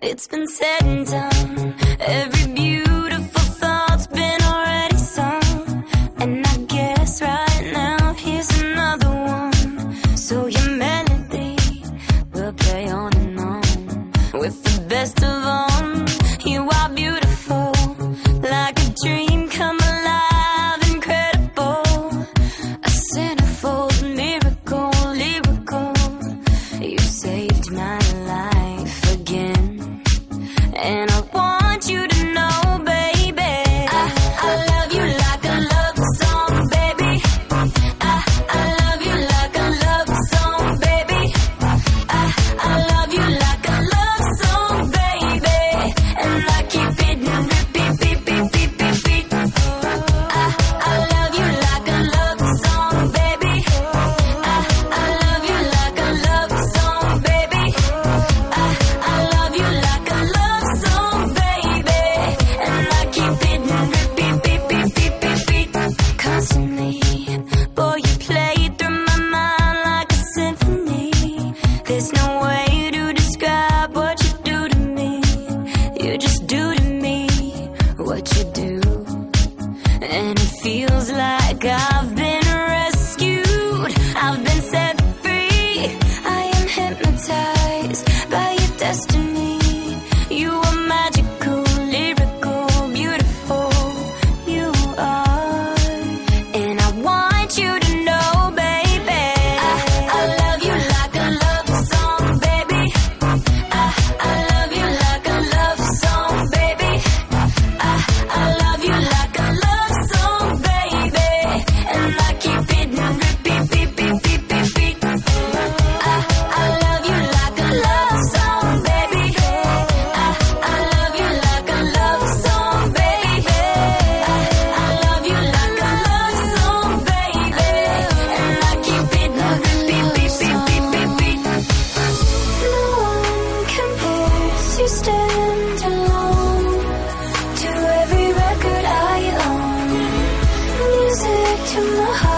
It's been said and done. Every God. to my heart.